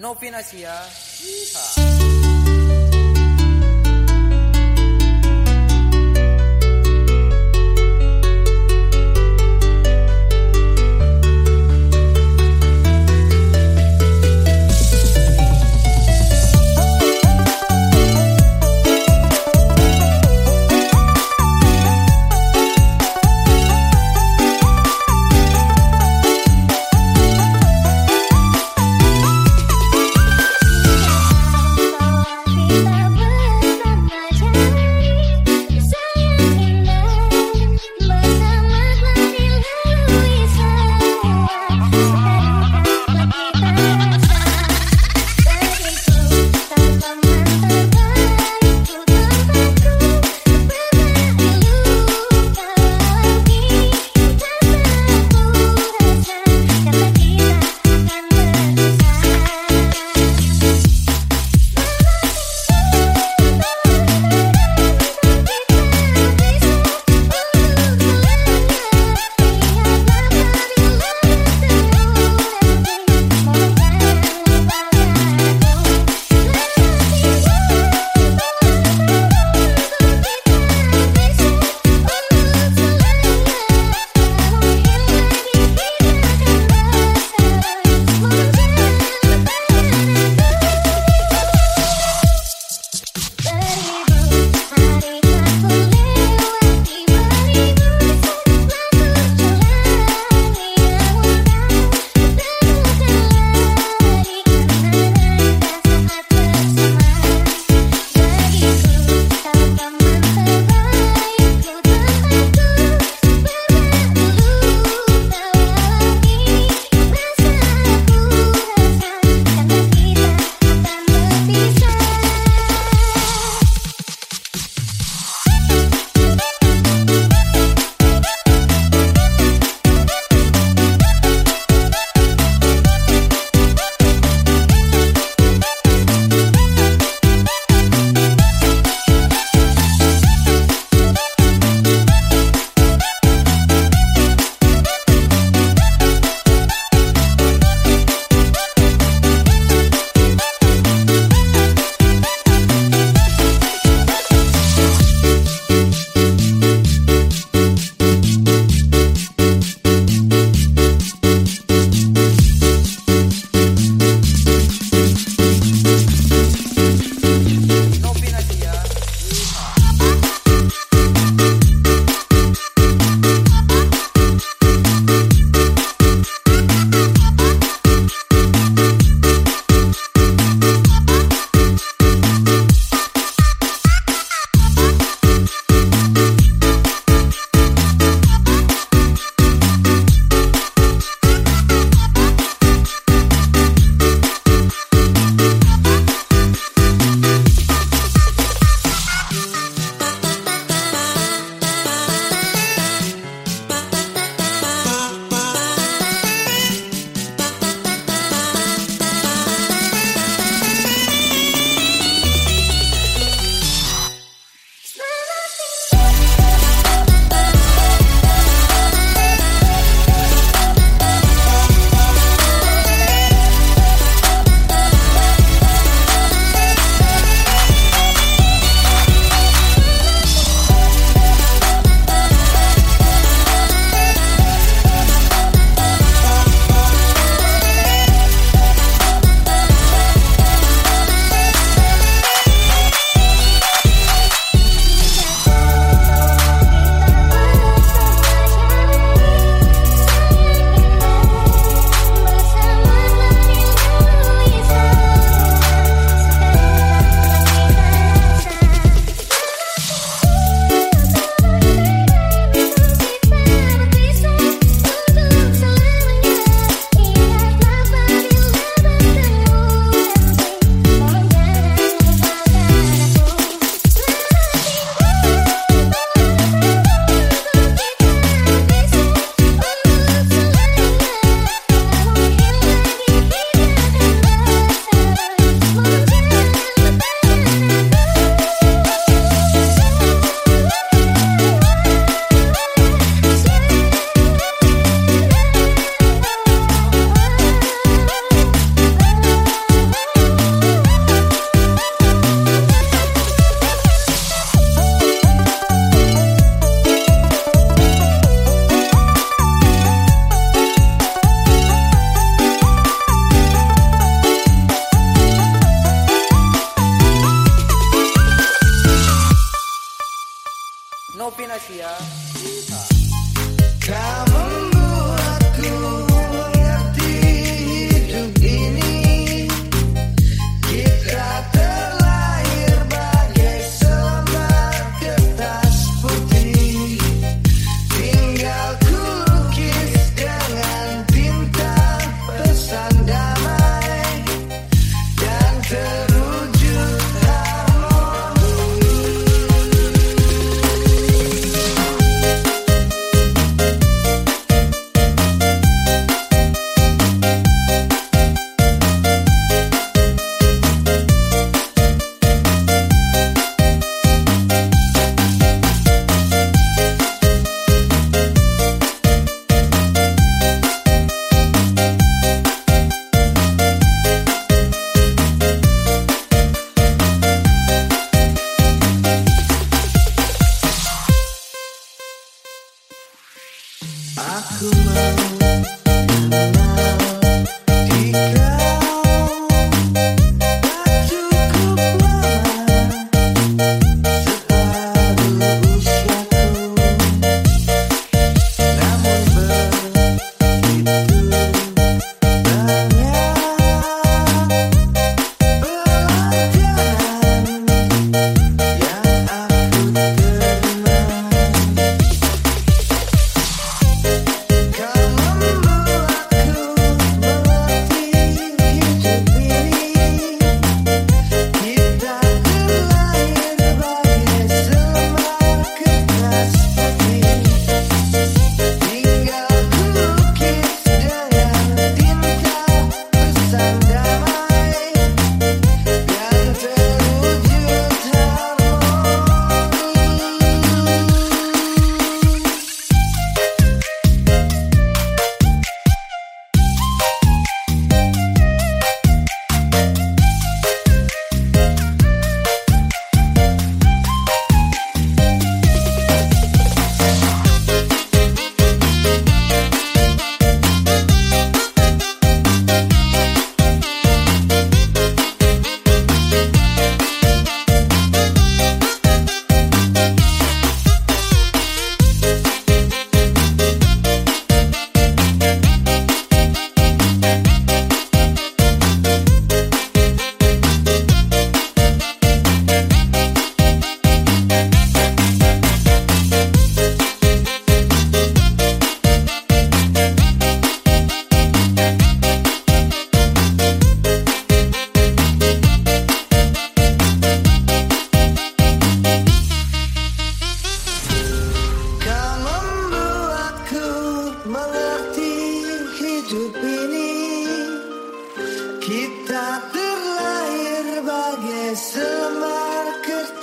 Novinasia. Yeehaw. Aku mau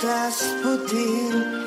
das Pudim.